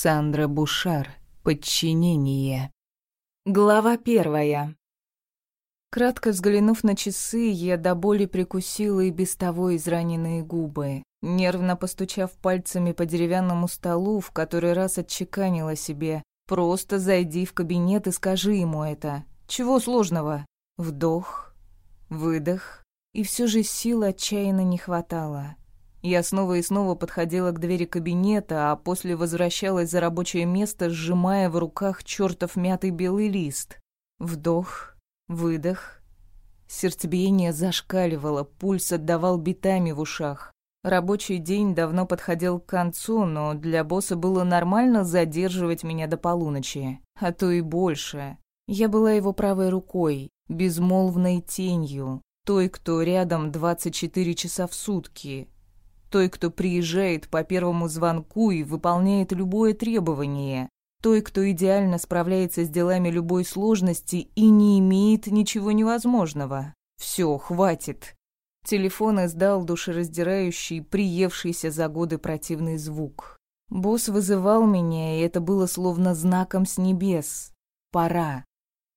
Сандра Бушар. Подчинение. Глава первая. Кратко взглянув на часы, я до боли прикусила и без того израненные губы. Нервно постучав пальцами по деревянному столу, в который раз отчеканила себе «Просто зайди в кабинет и скажи ему это. Чего сложного?» Вдох, выдох, и все же сил отчаянно не хватало. Я снова и снова подходила к двери кабинета, а после возвращалась за рабочее место, сжимая в руках чертов мятый белый лист. Вдох, выдох. Сердцебиение зашкаливало, пульс отдавал битами в ушах. Рабочий день давно подходил к концу, но для босса было нормально задерживать меня до полуночи, а то и больше. Я была его правой рукой, безмолвной тенью, той, кто рядом 24 часа в сутки, той, кто приезжает по первому звонку и выполняет любое требование. Той, кто идеально справляется с делами любой сложности и не имеет ничего невозможного. Все, хватит. Телефон издал душераздирающий, приевшийся за годы противный звук. Босс вызывал меня, и это было словно знаком с небес. Пора.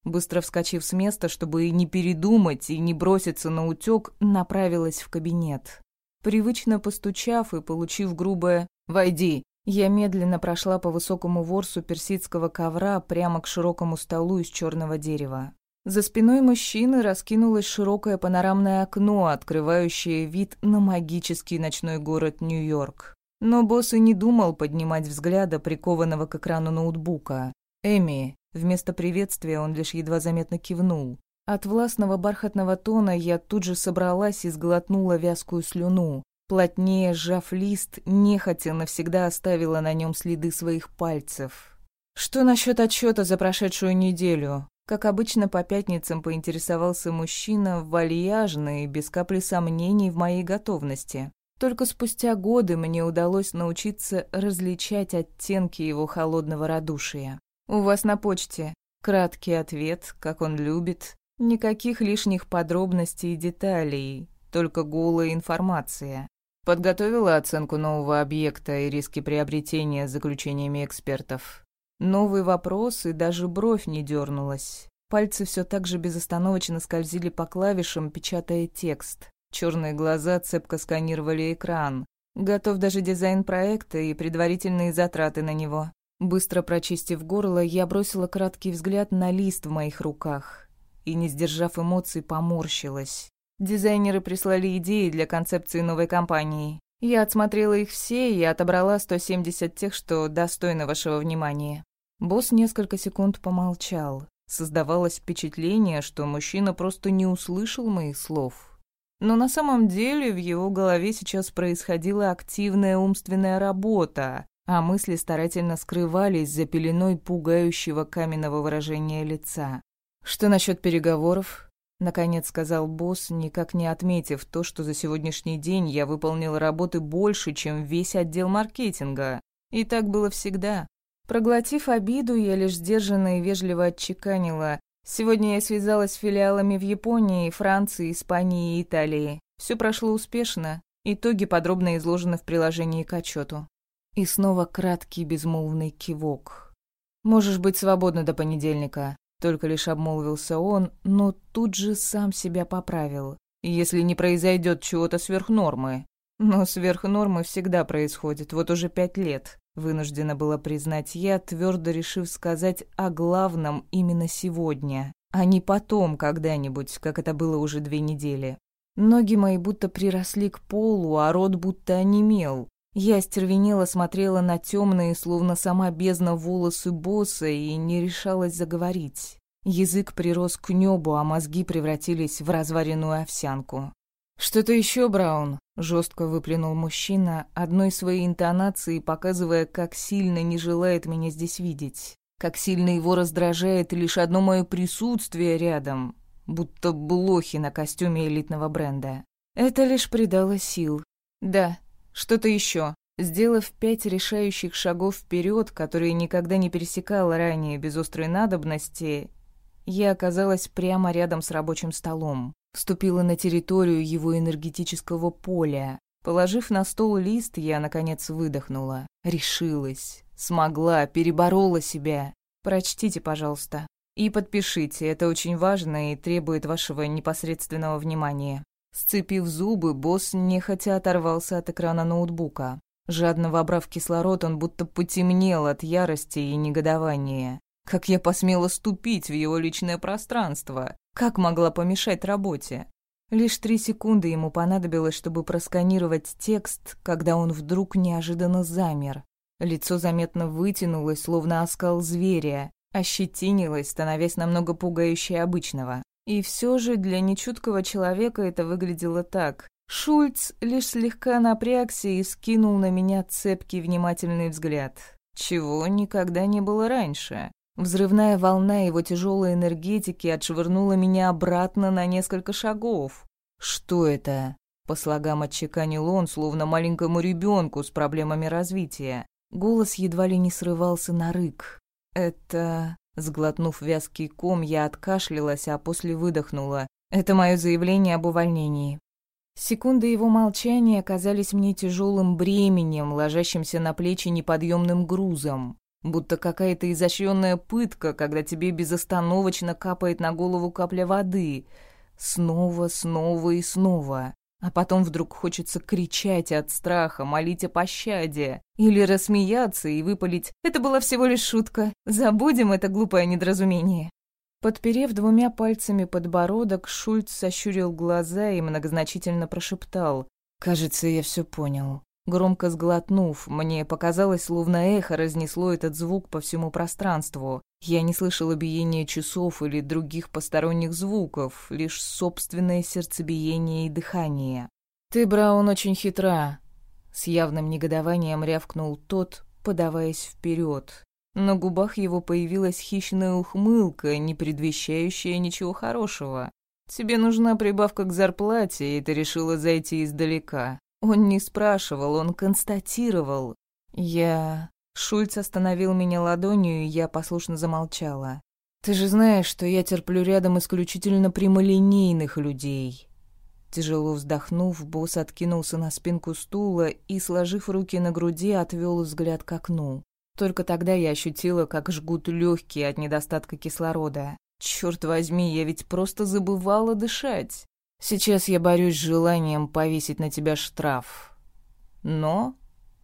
Быстро вскочив с места, чтобы не передумать и не броситься на утёк, направилась в кабинет. Привычно постучав и получив грубое «Войди», я медленно прошла по высокому ворсу персидского ковра прямо к широкому столу из черного дерева. За спиной мужчины раскинулось широкое панорамное окно, открывающее вид на магический ночной город Нью-Йорк. Но босс и не думал поднимать взгляда, прикованного к экрану ноутбука. «Эми», вместо приветствия он лишь едва заметно кивнул. От властного бархатного тона я тут же собралась и сглотнула вязкую слюну. Плотнее сжав лист, нехотя навсегда оставила на нем следы своих пальцев. «Что насчет отчета за прошедшую неделю?» Как обычно, по пятницам поинтересовался мужчина, вальяжный, без капли сомнений в моей готовности. Только спустя годы мне удалось научиться различать оттенки его холодного радушия. «У вас на почте. Краткий ответ, как он любит, Никаких лишних подробностей и деталей, только голая информация. Подготовила оценку нового объекта и риски приобретения с заключениями экспертов. Новый вопрос, и даже бровь не дернулась. Пальцы все так же безостановочно скользили по клавишам, печатая текст. Черные глаза цепко сканировали экран. Готов даже дизайн проекта и предварительные затраты на него. Быстро прочистив горло, я бросила краткий взгляд на лист в моих руках и, не сдержав эмоций, поморщилась. Дизайнеры прислали идеи для концепции новой компании. Я отсмотрела их все и отобрала 170 тех, что достойны вашего внимания. Босс несколько секунд помолчал. Создавалось впечатление, что мужчина просто не услышал моих слов. Но на самом деле в его голове сейчас происходила активная умственная работа, а мысли старательно скрывались за пеленой пугающего каменного выражения лица. «Что насчет переговоров?» — наконец сказал босс, никак не отметив то, что за сегодняшний день я выполнил работы больше, чем весь отдел маркетинга. И так было всегда. Проглотив обиду, я лишь сдержанно и вежливо отчеканила. Сегодня я связалась с филиалами в Японии, Франции, Испании и Италии. Все прошло успешно. Итоги подробно изложены в приложении к отчету. И снова краткий безмолвный кивок. «Можешь быть свободна до понедельника», только лишь обмолвился он, но тут же сам себя поправил. Если не произойдет чего-то сверх нормы. Но сверх нормы всегда происходит, вот уже пять лет. Вынуждена была признать я, твердо решив сказать о главном именно сегодня, а не потом когда-нибудь, как это было уже две недели. Ноги мои будто приросли к полу, а рот будто онемел. Я остервенело смотрела на темные, словно сама бездна волосы босса и не решалась заговорить. Язык прирос к небу, а мозги превратились в разваренную овсянку. «Что-то еще, Браун?» — жестко выплюнул мужчина, одной своей интонацией показывая, как сильно не желает меня здесь видеть. Как сильно его раздражает лишь одно мое присутствие рядом, будто блохи на костюме элитного бренда. Это лишь придало сил. «Да, что-то еще. Сделав пять решающих шагов вперед, которые никогда не пересекала ранее без острой надобности, я оказалась прямо рядом с рабочим столом. Вступила на территорию его энергетического поля. Положив на стол лист, я, наконец, выдохнула. Решилась. Смогла, переборола себя. Прочтите, пожалуйста. И подпишите, это очень важно и требует вашего непосредственного внимания. Сцепив зубы, босс нехотя оторвался от экрана ноутбука. Жадно вобрав кислород, он будто потемнел от ярости и негодования. Как я посмела ступить в его личное пространство? Как могла помешать работе? Лишь три секунды ему понадобилось, чтобы просканировать текст, когда он вдруг неожиданно замер. Лицо заметно вытянулось, словно оскал зверя, ощетинилось, становясь намного пугающе обычного. И все же для нечуткого человека это выглядело так. Шульц лишь слегка напрягся и скинул на меня цепкий внимательный взгляд. Чего никогда не было раньше. Взрывная волна его тяжелой энергетики отшвырнула меня обратно на несколько шагов. «Что это?» По слогам отчеканил он, словно маленькому ребенку с проблемами развития. Голос едва ли не срывался на рык. «Это...» Сглотнув вязкий ком, я откашлялась, а после выдохнула. «Это мое заявление об увольнении». Секунды его молчания казались мне тяжелым бременем, ложащимся на плечи неподъемным грузом. Будто какая-то изощренная пытка, когда тебе безостановочно капает на голову капля воды. Снова, снова и снова. А потом вдруг хочется кричать от страха, молить о пощаде. Или рассмеяться и выпалить «Это была всего лишь шутка. Забудем это глупое недоразумение». Подперев двумя пальцами подбородок, Шульц сощурил глаза и многозначительно прошептал «Кажется, я все понял». Громко сглотнув, мне показалось, словно эхо разнесло этот звук по всему пространству. Я не слышала биения часов или других посторонних звуков, лишь собственное сердцебиение и дыхание. «Ты, Браун, очень хитра», — с явным негодованием рявкнул тот, подаваясь вперед. На губах его появилась хищная ухмылка, не предвещающая ничего хорошего. «Тебе нужна прибавка к зарплате, и ты решила зайти издалека. Он не спрашивал, он констатировал. Я... Шульц остановил меня ладонью, и я послушно замолчала. «Ты же знаешь, что я терплю рядом исключительно прямолинейных людей». Тяжело вздохнув, босс откинулся на спинку стула и, сложив руки на груди, отвел взгляд к окну. Только тогда я ощутила, как жгут легкие от недостатка кислорода. Черт возьми, я ведь просто забывала дышать. Сейчас я борюсь с желанием повесить на тебя штраф. Но,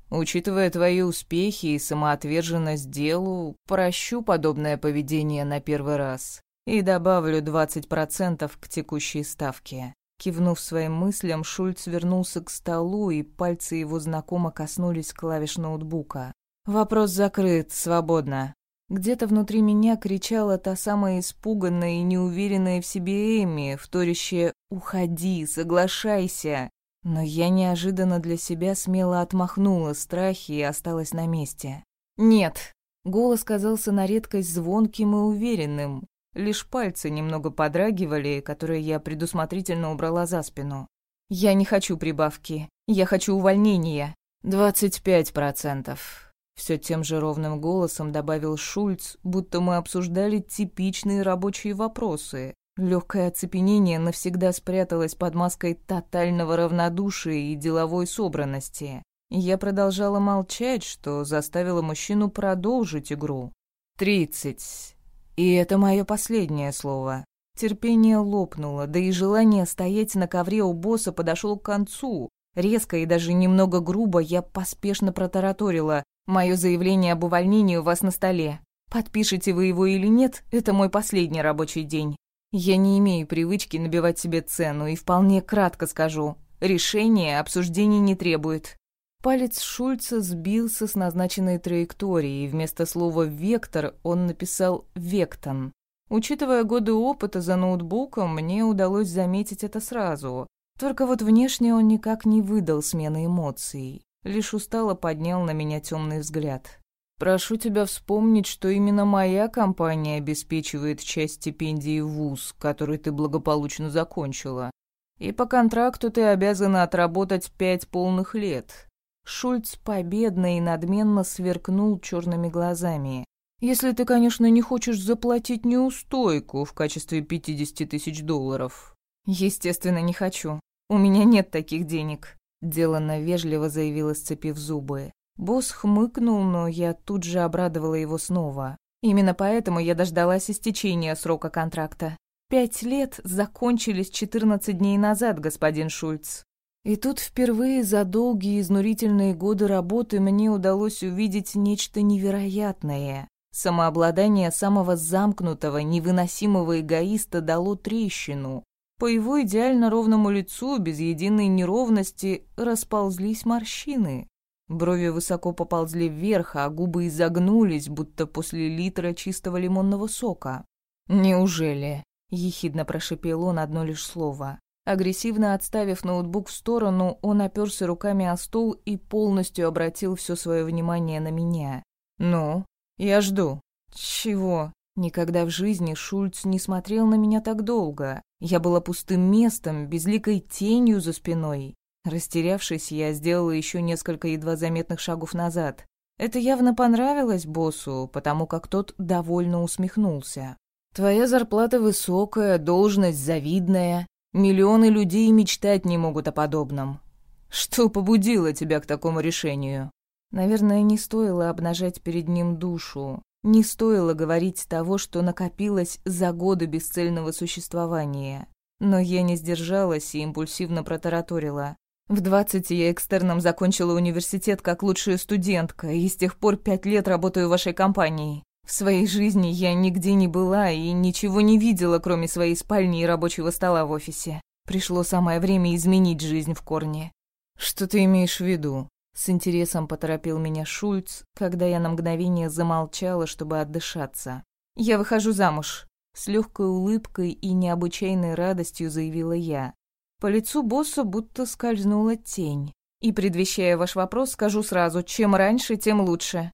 учитывая твои успехи и самоотверженность делу, прощу подобное поведение на первый раз и добавлю 20% к текущей ставке. Кивнув своим мыслям, Шульц вернулся к столу, и пальцы его знакомо коснулись клавиш ноутбука. «Вопрос закрыт, свободно». Где-то внутри меня кричала та самая испуганная и неуверенная в себе Эми, вторящая «Уходи, соглашайся!» Но я неожиданно для себя смело отмахнула страхи и осталась на месте. «Нет!» Голос казался на редкость звонким и уверенным. Лишь пальцы немного подрагивали, которые я предусмотрительно убрала за спину. «Я не хочу прибавки. Я хочу увольнения. Двадцать пять процентов». Все тем же ровным голосом добавил Шульц, будто мы обсуждали типичные рабочие вопросы. Легкое оцепенение навсегда спряталось под маской тотального равнодушия и деловой собранности. Я продолжала молчать, что заставило мужчину продолжить игру. «Тридцать. И это мое последнее слово». Терпение лопнуло, да и желание стоять на ковре у босса подошло к концу. Резко и даже немного грубо я поспешно протараторила. Мое заявление об увольнении у вас на столе. Подпишете вы его или нет, это мой последний рабочий день. Я не имею привычки набивать себе цену и вполне кратко скажу. Решение обсуждений не требует. Палец Шульца сбился с назначенной траектории, и вместо слова «вектор» он написал «вектон». Учитывая годы опыта за ноутбуком, мне удалось заметить это сразу. Только вот внешне он никак не выдал смены эмоций лишь устало поднял на меня темный взгляд. «Прошу тебя вспомнить, что именно моя компания обеспечивает часть стипендии в ВУЗ, который ты благополучно закончила. И по контракту ты обязана отработать пять полных лет». Шульц победно и надменно сверкнул черными глазами. «Если ты, конечно, не хочешь заплатить неустойку в качестве пятидесяти тысяч долларов». «Естественно, не хочу. У меня нет таких денег». Деланно вежливо заявила, сцепив зубы. Босс хмыкнул, но я тут же обрадовала его снова. Именно поэтому я дождалась истечения срока контракта. Пять лет закончились 14 дней назад, господин Шульц. И тут впервые за долгие изнурительные годы работы мне удалось увидеть нечто невероятное. Самообладание самого замкнутого, невыносимого эгоиста дало трещину. По его идеально ровному лицу, без единой неровности, расползлись морщины. Брови высоко поползли вверх, а губы изогнулись, будто после литра чистого лимонного сока. «Неужели?» — ехидно прошипел он одно лишь слово. Агрессивно отставив ноутбук в сторону, он оперся руками о стол и полностью обратил все свое внимание на меня. «Ну, я жду». «Чего?» Никогда в жизни Шульц не смотрел на меня так долго. Я была пустым местом, безликой тенью за спиной. Растерявшись, я сделала еще несколько едва заметных шагов назад. Это явно понравилось боссу, потому как тот довольно усмехнулся. «Твоя зарплата высокая, должность завидная. Миллионы людей мечтать не могут о подобном. Что побудило тебя к такому решению? Наверное, не стоило обнажать перед ним душу. Не стоило говорить того, что накопилось за годы бесцельного существования. Но я не сдержалась и импульсивно протараторила. В двадцати я экстерном закончила университет как лучшая студентка и с тех пор пять лет работаю в вашей компании. В своей жизни я нигде не была и ничего не видела, кроме своей спальни и рабочего стола в офисе. Пришло самое время изменить жизнь в корне. Что ты имеешь в виду? С интересом поторопил меня Шульц, когда я на мгновение замолчала, чтобы отдышаться. Я выхожу замуж. С легкой улыбкой и необычайной радостью заявила я. По лицу босса будто скользнула тень. И, предвещая ваш вопрос, скажу сразу, чем раньше, тем лучше.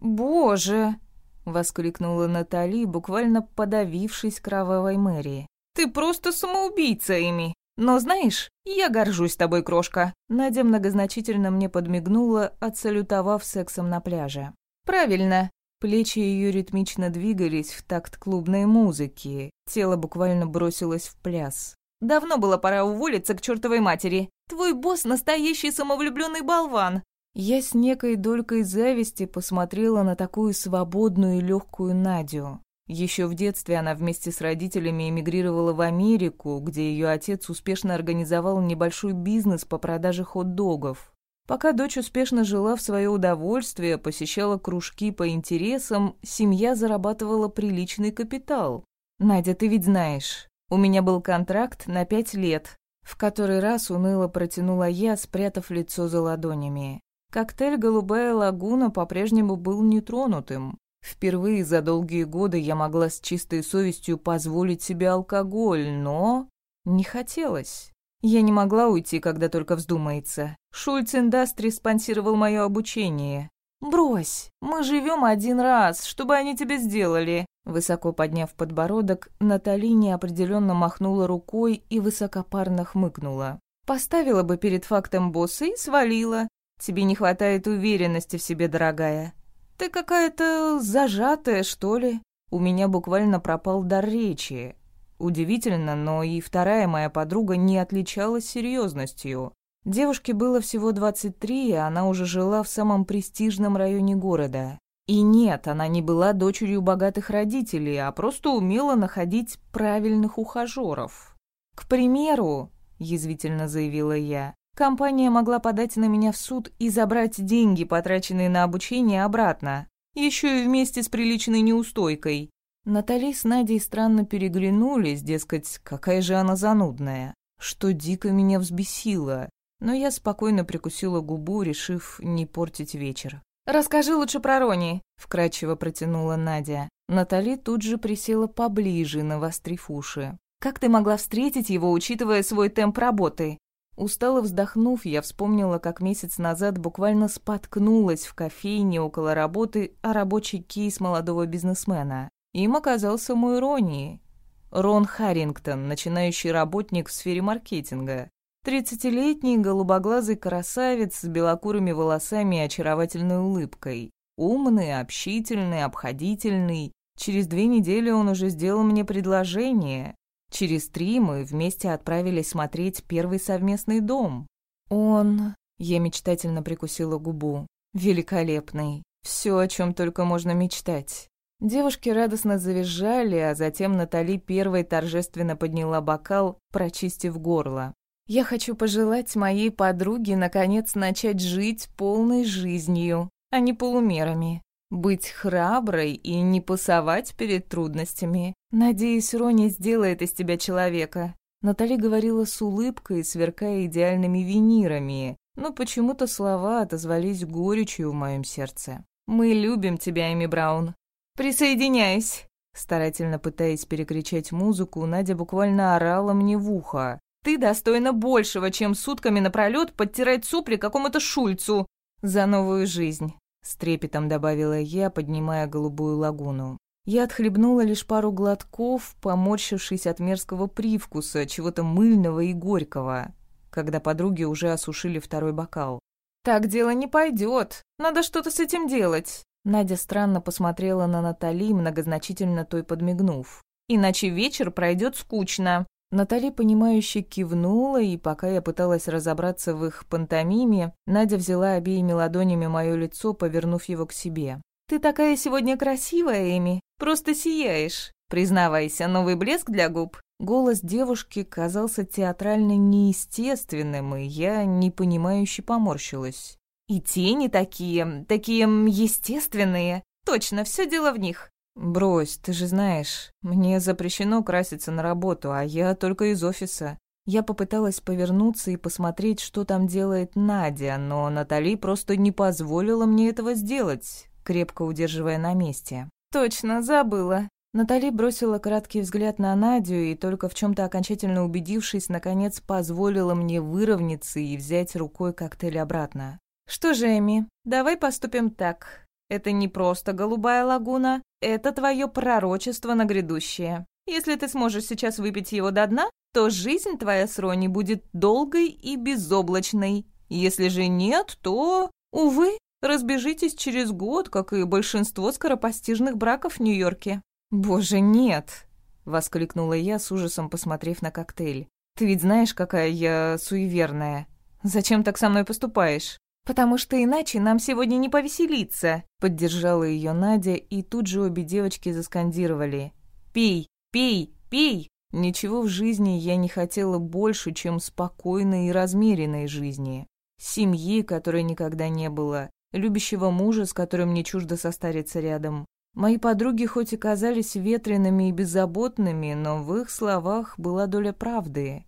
«Боже!» — воскликнула Натали, буквально подавившись кровавой Мэри. «Ты просто самоубийца, Эми! Но знаешь, я горжусь тобой, крошка!» Надя многозначительно мне подмигнула, отсалютовав сексом на пляже. «Правильно!» Плечи ее ритмично двигались в такт клубной музыки, тело буквально бросилось в пляс. «Давно было пора уволиться к чертовой матери. Твой босс настоящий самовлюбленный болван. Я с некой долькой зависти посмотрела на такую свободную и легкую Надю. Еще в детстве она вместе с родителями эмигрировала в Америку, где ее отец успешно организовал небольшой бизнес по продаже хот-догов. Пока дочь успешно жила в свое удовольствие, посещала кружки по интересам, семья зарабатывала приличный капитал. «Надя, ты ведь знаешь, у меня был контракт на пять лет», в который раз уныло протянула я, спрятав лицо за ладонями. Коктейль «Голубая лагуна» по-прежнему был нетронутым. Впервые за долгие годы я могла с чистой совестью позволить себе алкоголь, но... Не хотелось. Я не могла уйти, когда только вздумается. Шульц Индастри спонсировал мое обучение. «Брось, мы живем один раз, чтобы они тебе сделали». Высоко подняв подбородок, Натали неопределенно махнула рукой и высокопарно хмыкнула. «Поставила бы перед фактом босса и свалила. Тебе не хватает уверенности в себе, дорогая. Ты какая-то зажатая, что ли? У меня буквально пропал дар речи. Удивительно, но и вторая моя подруга не отличалась серьезностью. Девушке было всего 23, и она уже жила в самом престижном районе города. И нет, она не была дочерью богатых родителей, а просто умела находить правильных ухажеров. «К примеру», — язвительно заявила я, Компания могла подать на меня в суд и забрать деньги, потраченные на обучение, обратно. Еще и вместе с приличной неустойкой. Натали с Надей странно переглянулись, дескать, какая же она занудная. Что дико меня взбесило. Но я спокойно прикусила губу, решив не портить вечер. «Расскажи лучше про Рони», — вкрадчиво протянула Надя. Натали тут же присела поближе, навострив уши. «Как ты могла встретить его, учитывая свой темп работы? Устало вздохнув, я вспомнила, как месяц назад буквально споткнулась в кофейне около работы о рабочий кейс молодого бизнесмена. Им оказался мой Ронни. Рон Харрингтон, начинающий работник в сфере маркетинга. Тридцатилетний голубоглазый красавец с белокурыми волосами и очаровательной улыбкой. Умный, общительный, обходительный. Через две недели он уже сделал мне предложение. Через три мы вместе отправились смотреть первый совместный дом. Он... Я мечтательно прикусила губу. «Великолепный. Все, о чем только можно мечтать». Девушки радостно завизжали, а затем Натали первой торжественно подняла бокал, прочистив горло. «Я хочу пожелать моей подруге наконец начать жить полной жизнью, а не полумерами. Быть храброй и не пасовать перед трудностями. Надеюсь, Рони сделает из тебя человека». Натали говорила с улыбкой, сверкая идеальными винирами, но почему-то слова отозвались горечью в моем сердце. «Мы любим тебя, Эми Браун». «Присоединяюсь». Старательно пытаясь перекричать музыку, Надя буквально орала мне в ухо. «Ты достойна большего, чем сутками напролёт подтирать супли какому-то шульцу за новую жизнь». С трепетом добавила я, поднимая голубую лагуну. Я отхлебнула лишь пару глотков, поморщившись от мерзкого привкуса, чего-то мыльного и горького, когда подруги уже осушили второй бокал. «Так дело не пойдет. Надо что-то с этим делать». Надя странно посмотрела на Натали, многозначительно той подмигнув. «Иначе вечер пройдет скучно. Натали, понимающе кивнула, и пока я пыталась разобраться в их пантомиме, Надя взяла обеими ладонями мое лицо, повернув его к себе. «Ты такая сегодня красивая, Эми, просто сияешь. Признавайся, новый блеск для губ». Голос девушки казался театрально неестественным, и я непонимающе поморщилась. «И тени такие, такие естественные. Точно, все дело в них. «Брось, ты же знаешь, мне запрещено краситься на работу, а я только из офиса». Я попыталась повернуться и посмотреть, что там делает Надя, но Натали просто не позволила мне этого сделать, крепко удерживая на месте. «Точно, забыла». Натали бросила краткий взгляд на Надю и, только в чем то окончательно убедившись, наконец позволила мне выровняться и взять рукой коктейль обратно. «Что же, Эми, давай поступим так. Это не просто голубая лагуна, это твое пророчество на грядущее. Если ты сможешь сейчас выпить его до дна, то жизнь твоя с Рони будет долгой и безоблачной. Если же нет, то, увы, разбежитесь через год, как и большинство скоропостижных браков в Нью-Йорке». «Боже, нет!» — воскликнула я, с ужасом посмотрев на коктейль. «Ты ведь знаешь, какая я суеверная. Зачем так со мной поступаешь?» «Потому что иначе нам сегодня не повеселиться», — поддержала ее Надя, и тут же обе девочки заскандировали. «Пей, пей, пей!» Ничего в жизни я не хотела больше, чем спокойной и размеренной жизни. Семьи, которой никогда не было, любящего мужа, с которым не чуждо состариться рядом. Мои подруги хоть и казались ветреными и беззаботными, но в их словах была доля правды.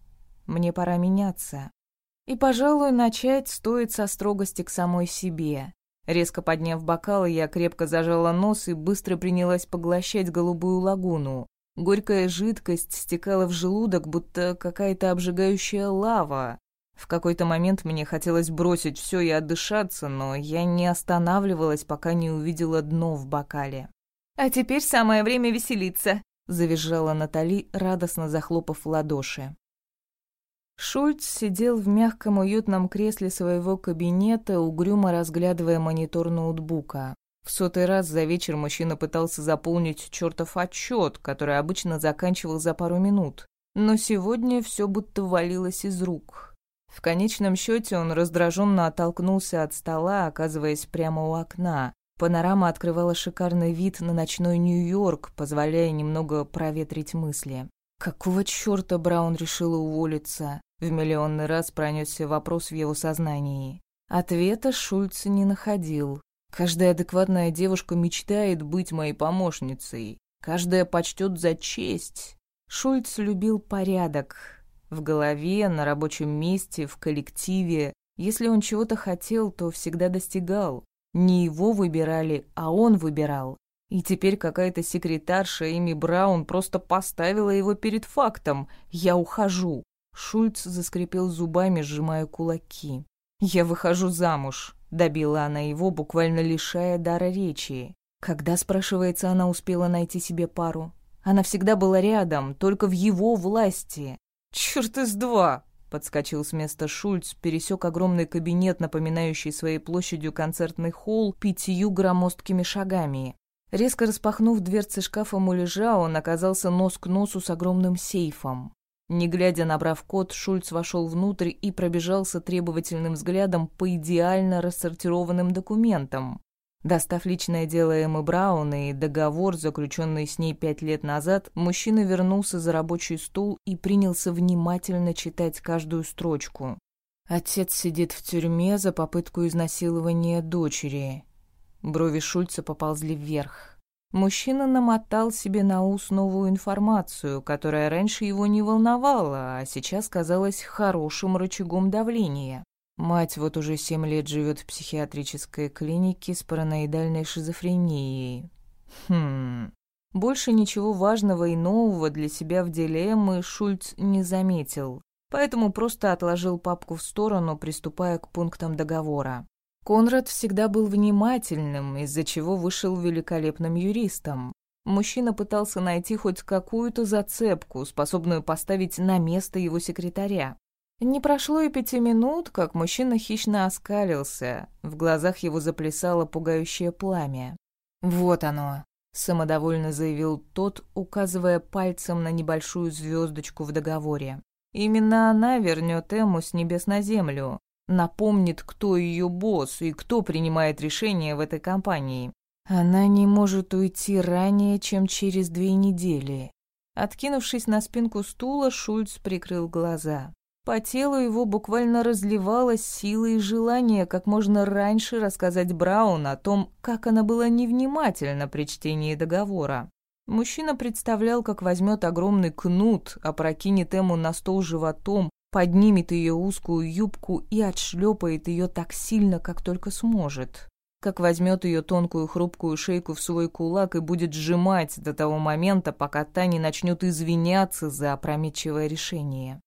Мне пора меняться. И, пожалуй, начать стоит со строгости к самой себе. Резко подняв бокал, я крепко зажала нос и быстро принялась поглощать голубую лагуну. Горькая жидкость стекала в желудок, будто какая-то обжигающая лава. В какой-то момент мне хотелось бросить все и отдышаться, но я не останавливалась, пока не увидела дно в бокале. «А теперь самое время веселиться», — завизжала Натали, радостно захлопав в ладоши. Шульц сидел в мягком уютном кресле своего кабинета, угрюмо разглядывая монитор ноутбука. В сотый раз за вечер мужчина пытался заполнить чертов отчет, который обычно заканчивал за пару минут. Но сегодня все будто валилось из рук. В конечном счете он раздраженно оттолкнулся от стола, оказываясь прямо у окна. Панорама открывала шикарный вид на ночной Нью-Йорк, позволяя немного проветрить мысли. Какого чёрта Браун решила уволиться? В миллионный раз пронесся вопрос в его сознании. Ответа Шульц не находил. Каждая адекватная девушка мечтает быть моей помощницей. Каждая почтет за честь. Шульц любил порядок. В голове, на рабочем месте, в коллективе. Если он чего-то хотел, то всегда достигал. Не его выбирали, а он выбирал. И теперь какая-то секретарша Эми Браун просто поставила его перед фактом. «Я ухожу». Шульц заскрипел зубами, сжимая кулаки. «Я выхожу замуж», — добила она его, буквально лишая дара речи. Когда, спрашивается, она успела найти себе пару? Она всегда была рядом, только в его власти. «Чёрт из два!» — подскочил с места Шульц, пересек огромный кабинет, напоминающий своей площадью концертный холл, пятью громоздкими шагами. Резко распахнув дверцы шкафа муляжа, он оказался нос к носу с огромным сейфом. Не глядя набрав код, Шульц вошел внутрь и пробежался требовательным взглядом по идеально рассортированным документам. Достав личное дело Эммы Браун и договор, заключенный с ней пять лет назад, мужчина вернулся за рабочий стул и принялся внимательно читать каждую строчку. Отец сидит в тюрьме за попытку изнасилования дочери. Брови Шульца поползли вверх. Мужчина намотал себе на ус новую информацию, которая раньше его не волновала, а сейчас казалась хорошим рычагом давления. Мать вот уже семь лет живет в психиатрической клинике с параноидальной шизофренией. Хм... Больше ничего важного и нового для себя в деле Эммы Шульц не заметил, поэтому просто отложил папку в сторону, приступая к пунктам договора. Конрад всегда был внимательным, из-за чего вышел великолепным юристом. Мужчина пытался найти хоть какую-то зацепку, способную поставить на место его секретаря. Не прошло и пяти минут, как мужчина хищно оскалился. В глазах его заплясало пугающее пламя. «Вот оно», — самодовольно заявил тот, указывая пальцем на небольшую звездочку в договоре. «Именно она вернет Эму с небес на землю, напомнит, кто ее босс и кто принимает решения в этой компании. Она не может уйти ранее, чем через две недели. Откинувшись на спинку стула, Шульц прикрыл глаза. По телу его буквально разливалась сила и желание как можно раньше рассказать Браун о том, как она была невнимательна при чтении договора. Мужчина представлял, как возьмет огромный кнут, опрокинет ему на стол животом, поднимет ее узкую юбку и отшлепает ее так сильно, как только сможет. Как возьмет ее тонкую хрупкую шейку в свой кулак и будет сжимать до того момента, пока та не начнет извиняться за опрометчивое решение.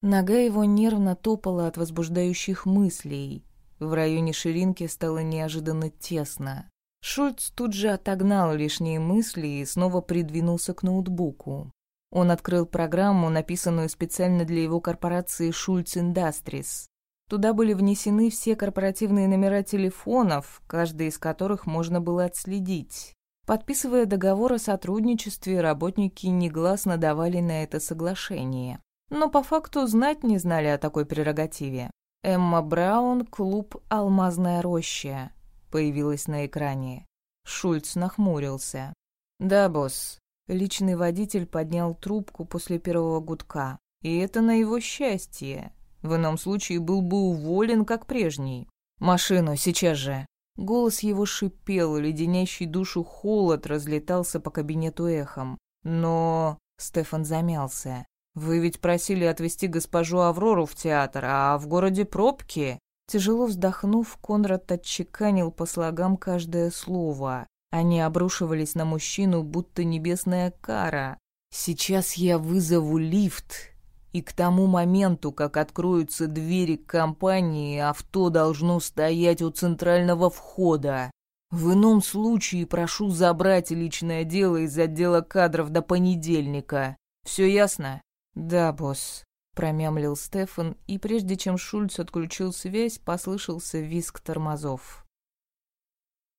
Нога его нервно топала от возбуждающих мыслей. В районе ширинки стало неожиданно тесно. Шульц тут же отогнал лишние мысли и снова придвинулся к ноутбуку. Он открыл программу, написанную специально для его корпорации «Шульц Индастрис». Туда были внесены все корпоративные номера телефонов, каждый из которых можно было отследить. Подписывая договор о сотрудничестве, работники негласно давали на это соглашение. Но по факту знать не знали о такой прерогативе. Эмма Браун, клуб «Алмазная роща» появилась на экране. Шульц нахмурился. «Да, босс, Личный водитель поднял трубку после первого гудка. И это на его счастье. В ином случае был бы уволен, как прежний. «Машину, сейчас же!» Голос его шипел, леденящий душу холод разлетался по кабинету эхом. «Но...» — Стефан замялся. «Вы ведь просили отвезти госпожу Аврору в театр, а в городе пробки?» Тяжело вздохнув, Конрад отчеканил по слогам каждое слово. Они обрушивались на мужчину, будто небесная кара. «Сейчас я вызову лифт, и к тому моменту, как откроются двери компании, авто должно стоять у центрального входа. В ином случае прошу забрать личное дело из отдела кадров до понедельника. Все ясно?» «Да, босс», — промямлил Стефан, и прежде чем Шульц отключил связь, послышался визг тормозов.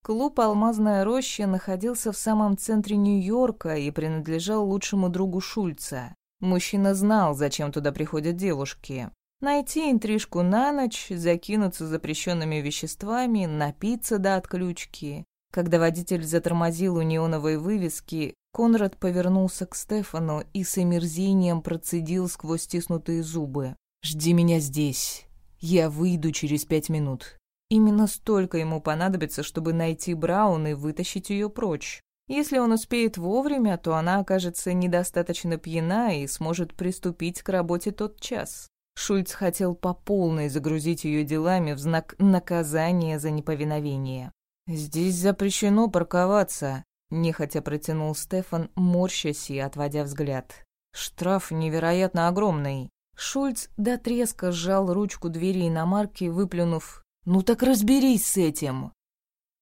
Клуб «Алмазная роща» находился в самом центре Нью-Йорка и принадлежал лучшему другу Шульца. Мужчина знал, зачем туда приходят девушки. Найти интрижку на ночь, закинуться запрещенными веществами, напиться до отключки. Когда водитель затормозил у неоновой вывески, Конрад повернулся к Стефану и с омерзением процедил сквозь стиснутые зубы. «Жди меня здесь. Я выйду через пять минут». Именно столько ему понадобится, чтобы найти Браун и вытащить ее прочь. Если он успеет вовремя, то она окажется недостаточно пьяна и сможет приступить к работе тот час. Шульц хотел по полной загрузить ее делами в знак наказания за неповиновение. «Здесь запрещено парковаться», — нехотя протянул Стефан, морщась и отводя взгляд. «Штраф невероятно огромный». Шульц до треска сжал ручку двери иномарки, выплюнув «Ну так разберись с этим!»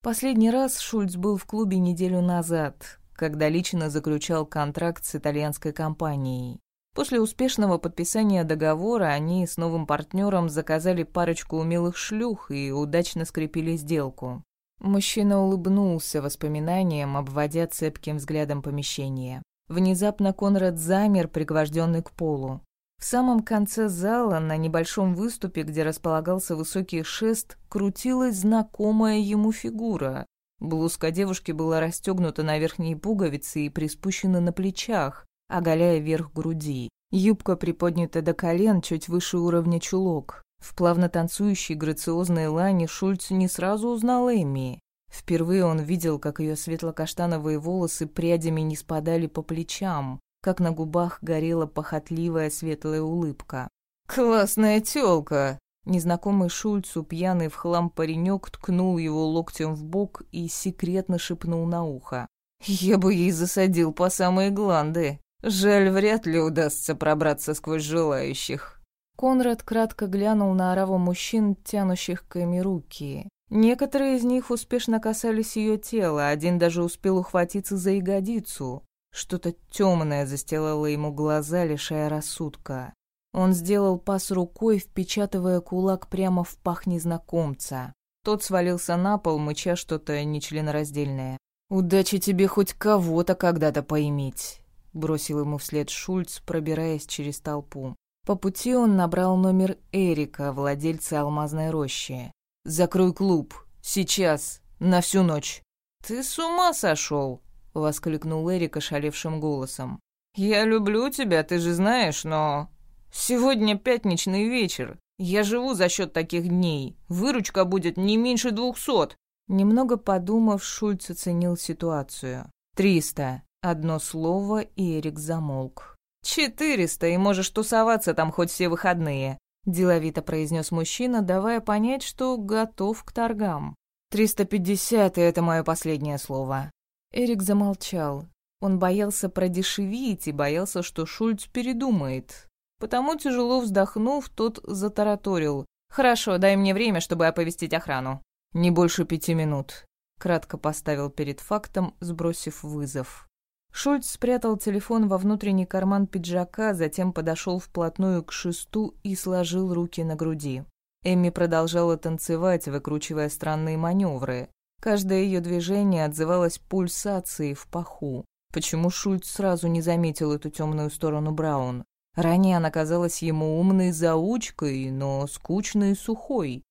Последний раз Шульц был в клубе неделю назад, когда лично заключал контракт с итальянской компанией. После успешного подписания договора они с новым партнером заказали парочку умелых шлюх и удачно скрепили сделку. Мужчина улыбнулся воспоминаниям, обводя цепким взглядом помещение. Внезапно Конрад замер, пригвожденный к полу. В самом конце зала, на небольшом выступе, где располагался высокий шест, крутилась знакомая ему фигура. Блузка девушки была расстегнута на верхние пуговицы и приспущена на плечах, оголяя верх груди. Юбка приподнята до колен, чуть выше уровня чулок. В плавно танцующей грациозной лане Шульц не сразу узнал Эми. Впервые он видел, как ее светло-каштановые волосы прядями не спадали по плечам, как на губах горела похотливая светлая улыбка. «Классная тёлка!» Незнакомый Шульцу, пьяный в хлам паренек, ткнул его локтем в бок и секретно шепнул на ухо. «Я бы ей засадил по самые гланды. Жаль, вряд ли удастся пробраться сквозь желающих». Конрад кратко глянул на ораву мужчин, тянущих к Эми руки. Некоторые из них успешно касались ее тела, один даже успел ухватиться за ягодицу. Что-то темное застилало ему глаза, лишая рассудка. Он сделал пас рукой, впечатывая кулак прямо в пах незнакомца. Тот свалился на пол, мыча что-то нечленораздельное. «Удачи тебе хоть кого-то когда-то поиметь», — бросил ему вслед Шульц, пробираясь через толпу. По пути он набрал номер Эрика, владельца алмазной рощи. «Закрой клуб. Сейчас. На всю ночь». «Ты с ума сошел?» — воскликнул Эрик ошалевшим голосом. «Я люблю тебя, ты же знаешь, но... Сегодня пятничный вечер. Я живу за счет таких дней. Выручка будет не меньше двухсот». Немного подумав, Шульц оценил ситуацию. «Триста». Одно слово, и Эрик замолк. «Четыреста, и можешь тусоваться там хоть все выходные», — деловито произнес мужчина, давая понять, что готов к торгам. «Триста пятьдесят, и это мое последнее слово». Эрик замолчал. Он боялся продешевить и боялся, что Шульц передумает. Потому, тяжело вздохнув, тот затараторил. «Хорошо, дай мне время, чтобы оповестить охрану». «Не больше пяти минут», — кратко поставил перед фактом, сбросив вызов. Шульц спрятал телефон во внутренний карман пиджака, затем подошел вплотную к шесту и сложил руки на груди. Эмми продолжала танцевать, выкручивая странные маневры. Каждое ее движение отзывалось пульсацией в паху. Почему Шульц сразу не заметил эту темную сторону Браун? Ранее она казалась ему умной заучкой, но скучной и сухой.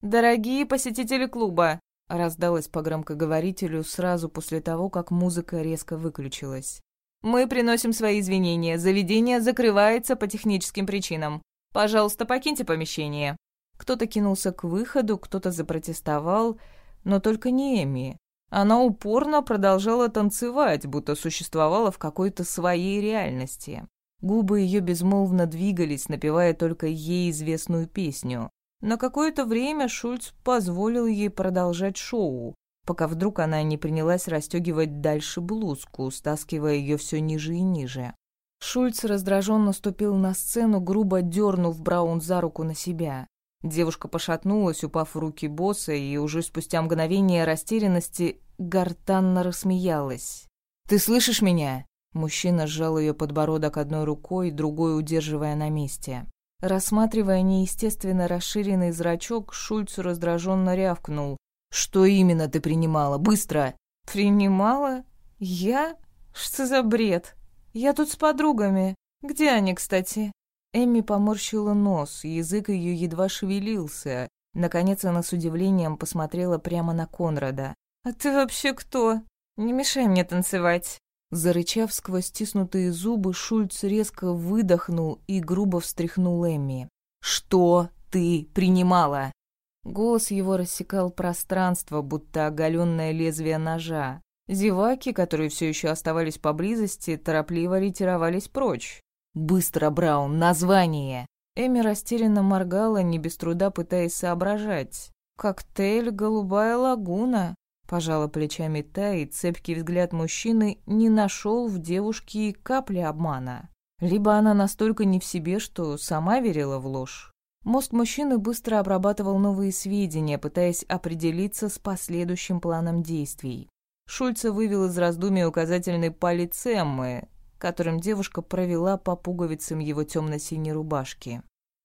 «Дорогие посетители клуба!» раздалось по громкоговорителю сразу после того, как музыка резко выключилась. «Мы приносим свои извинения. Заведение закрывается по техническим причинам. Пожалуйста, покиньте помещение». Кто-то кинулся к выходу, кто-то запротестовал — но только не Эми. Она упорно продолжала танцевать, будто существовала в какой-то своей реальности. Губы ее безмолвно двигались, напевая только ей известную песню. На какое-то время Шульц позволил ей продолжать шоу, пока вдруг она не принялась расстегивать дальше блузку, стаскивая ее все ниже и ниже. Шульц раздраженно ступил на сцену, грубо дернув Браун за руку на себя. Девушка пошатнулась, упав в руки босса, и уже спустя мгновение растерянности гортанно рассмеялась. «Ты слышишь меня?» Мужчина сжал ее подбородок одной рукой, другой удерживая на месте. Рассматривая неестественно расширенный зрачок, Шульц раздраженно рявкнул. «Что именно ты принимала? Быстро!» «Принимала? Я? Что за бред? Я тут с подругами. Где они, кстати?» Эмми поморщила нос, язык ее едва шевелился. Наконец она с удивлением посмотрела прямо на Конрада. «А ты вообще кто? Не мешай мне танцевать!» Зарычав сквозь стиснутые зубы, Шульц резко выдохнул и грубо встряхнул Эмми. «Что ты принимала?» Голос его рассекал пространство, будто оголенное лезвие ножа. Зеваки, которые все еще оставались поблизости, торопливо ретировались прочь. «Быстро, Браун, название!» Эми растерянно моргала, не без труда пытаясь соображать. «Коктейль «Голубая лагуна», — пожала плечами та, и цепкий взгляд мужчины не нашел в девушке и капли обмана. Либо она настолько не в себе, что сама верила в ложь. Мозг мужчины быстро обрабатывал новые сведения, пытаясь определиться с последующим планом действий. Шульца вывел из раздумий указательный палец Эммы, которым девушка провела по пуговицам его темно-синей рубашки.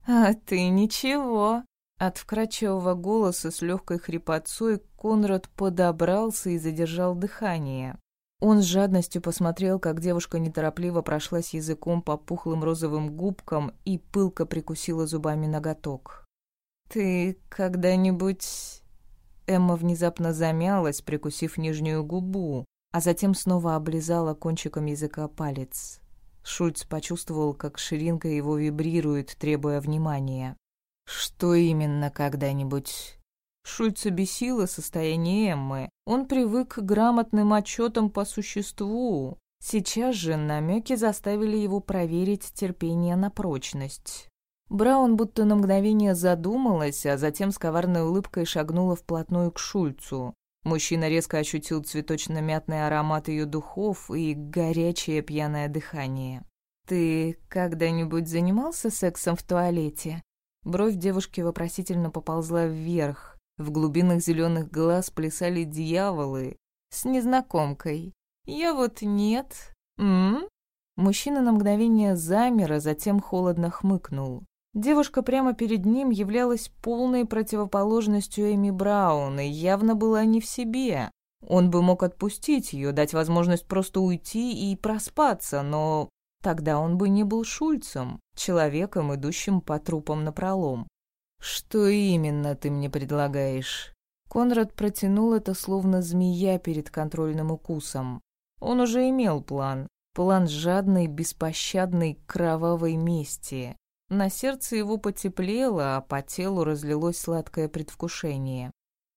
«А ты ничего!» От вкрадчивого голоса с легкой хрипотцой Конрад подобрался и задержал дыхание. Он с жадностью посмотрел, как девушка неторопливо прошлась языком по пухлым розовым губкам и пылко прикусила зубами ноготок. «Ты когда-нибудь...» Эмма внезапно замялась, прикусив нижнюю губу, а затем снова облизала кончиком языка палец. Шульц почувствовал, как ширинка его вибрирует, требуя внимания. «Что именно когда-нибудь?» Шульца бесило состояние Эммы. Он привык к грамотным отчетам по существу. Сейчас же намеки заставили его проверить терпение на прочность. Браун будто на мгновение задумалась, а затем с коварной улыбкой шагнула вплотную к Шульцу. Мужчина резко ощутил цветочно-мятный аромат ее духов и горячее пьяное дыхание. «Ты когда-нибудь занимался сексом в туалете?» Бровь девушки вопросительно поползла вверх. В глубинах зеленых глаз плясали дьяволы с незнакомкой. Я вот нет. М? Мужчина на мгновение замер, а затем холодно хмыкнул. Девушка прямо перед ним являлась полной противоположностью Эми Браун и явно была не в себе. Он бы мог отпустить ее, дать возможность просто уйти и проспаться, но тогда он бы не был Шульцем, человеком, идущим по трупам напролом. «Что именно ты мне предлагаешь?» Конрад протянул это словно змея перед контрольным укусом. Он уже имел план. План жадной, беспощадной, кровавой мести. На сердце его потеплело, а по телу разлилось сладкое предвкушение.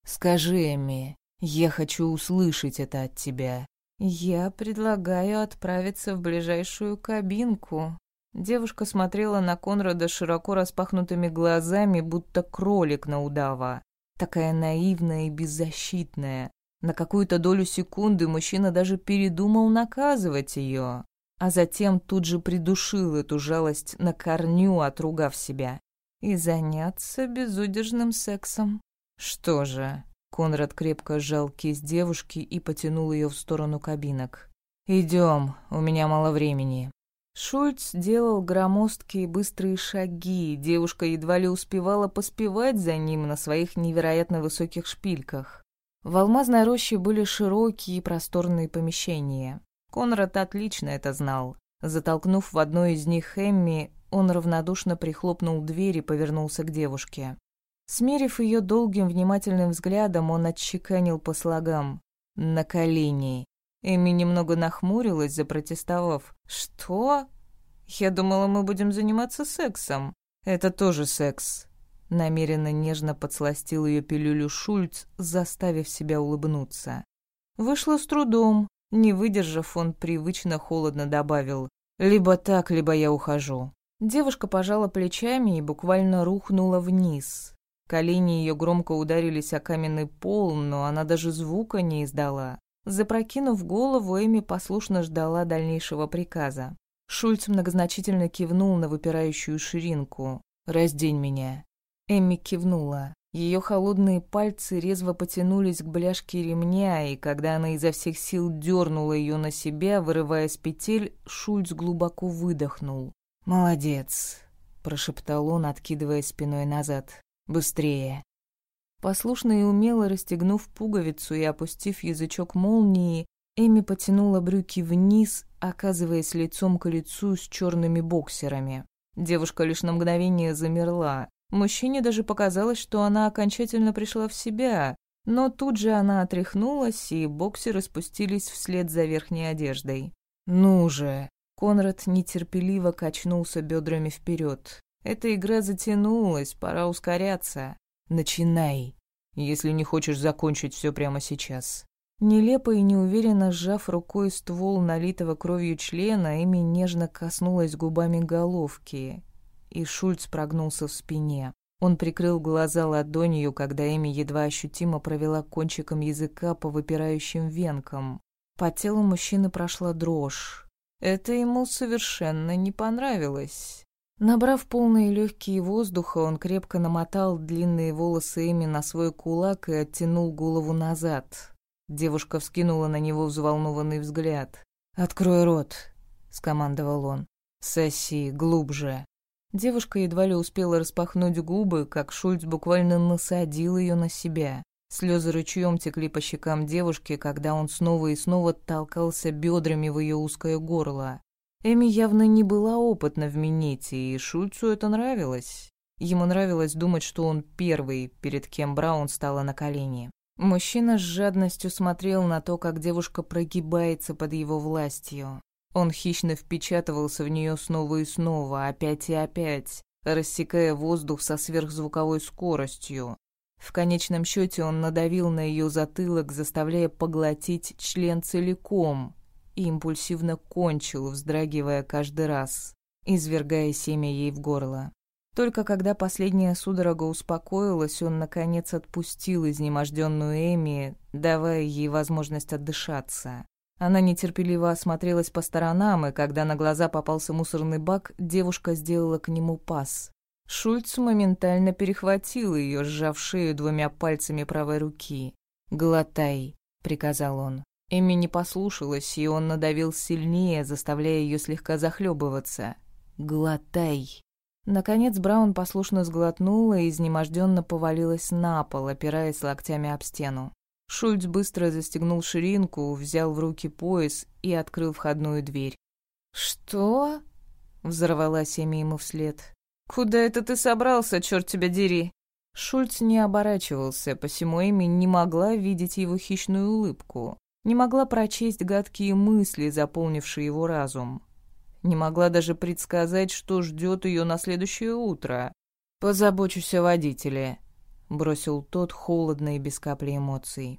«Скажи, Эми, я хочу услышать это от тебя». «Я предлагаю отправиться в ближайшую кабинку», Девушка смотрела на Конрада широко распахнутыми глазами, будто кролик на удава. Такая наивная и беззащитная. На какую-то долю секунды мужчина даже передумал наказывать ее, а затем тут же придушил эту жалость на корню, отругав себя. И заняться безудержным сексом. Что же? Конрад крепко сжал кисть девушки и потянул ее в сторону кабинок. «Идем, у меня мало времени». Шульц делал громоздкие быстрые шаги, девушка едва ли успевала поспевать за ним на своих невероятно высоких шпильках. В алмазной роще были широкие и просторные помещения. Конрад отлично это знал. Затолкнув в одно из них Эмми, он равнодушно прихлопнул дверь и повернулся к девушке. Смерив ее долгим внимательным взглядом, он отчеканил по слогам «На колени». Эми немного нахмурилась, запротестовав. «Что? Я думала, мы будем заниматься сексом». «Это тоже секс». Намеренно нежно подсластил ее пилюлю Шульц, заставив себя улыбнуться. Вышло с трудом. Не выдержав, он привычно холодно добавил. «Либо так, либо я ухожу». Девушка пожала плечами и буквально рухнула вниз. Колени ее громко ударились о каменный пол, но она даже звука не издала. Запрокинув голову, Эми послушно ждала дальнейшего приказа. Шульц многозначительно кивнул на выпирающую ширинку. «Раздень меня». Эми кивнула. Ее холодные пальцы резво потянулись к бляшке ремня, и когда она изо всех сил дернула ее на себя, вырывая с петель, Шульц глубоко выдохнул. «Молодец», — прошептал он, откидывая спиной назад. «Быстрее». Послушно и умело расстегнув пуговицу и опустив язычок молнии, Эми потянула брюки вниз, оказываясь лицом к лицу с черными боксерами. Девушка лишь на мгновение замерла. Мужчине даже показалось, что она окончательно пришла в себя, но тут же она отряхнулась, и боксеры спустились вслед за верхней одеждой. «Ну же!» Конрад нетерпеливо качнулся бедрами вперед. Эта игра затянулась, пора ускоряться. Начинай, если не хочешь закончить все прямо сейчас. Нелепо и неуверенно сжав рукой ствол налитого кровью члена, Эми нежно коснулась губами головки, и Шульц прогнулся в спине. Он прикрыл глаза ладонью, когда Эми едва ощутимо провела кончиком языка по выпирающим венкам. По телу мужчины прошла дрожь. Это ему совершенно не понравилось. Набрав полные легкие воздуха, он крепко намотал длинные волосы Эми на свой кулак и оттянул голову назад. Девушка вскинула на него взволнованный взгляд. «Открой рот», — скомандовал он. «Соси глубже». Девушка едва ли успела распахнуть губы, как Шульц буквально насадил ее на себя. Слезы ручьем текли по щекам девушки, когда он снова и снова толкался бедрами в ее узкое горло. Эми явно не была опытна в минете, и Шульцу это нравилось. Ему нравилось думать, что он первый, перед кем Браун стала на колени. Мужчина с жадностью смотрел на то, как девушка прогибается под его властью. Он хищно впечатывался в нее снова и снова, опять и опять, рассекая воздух со сверхзвуковой скоростью. В конечном счете он надавил на ее затылок, заставляя поглотить член целиком, и импульсивно кончил, вздрагивая каждый раз, извергая семя ей в горло. Только когда последняя судорога успокоилась, он, наконец, отпустил изнеможденную Эми, давая ей возможность отдышаться. Она нетерпеливо осмотрелась по сторонам, и когда на глаза попался мусорный бак, девушка сделала к нему пас. Шульц моментально перехватил ее, сжав шею двумя пальцами правой руки. «Глотай», — приказал он. Эми не послушалась, и он надавил сильнее, заставляя ее слегка захлебываться. «Глотай». Наконец Браун послушно сглотнула и изнеможденно повалилась на пол, опираясь локтями об стену. Шульц быстро застегнул ширинку, взял в руки пояс и открыл входную дверь. «Что?» — взорвалась Эми ему вслед. «Куда это ты собрался, черт тебя дери?» Шульц не оборачивался, посему Эми не могла видеть его хищную улыбку, не могла прочесть гадкие мысли, заполнившие его разум. Не могла даже предсказать, что ждет ее на следующее утро. «Позабочусь о водителе», — бросил тот холодно и без капли эмоций.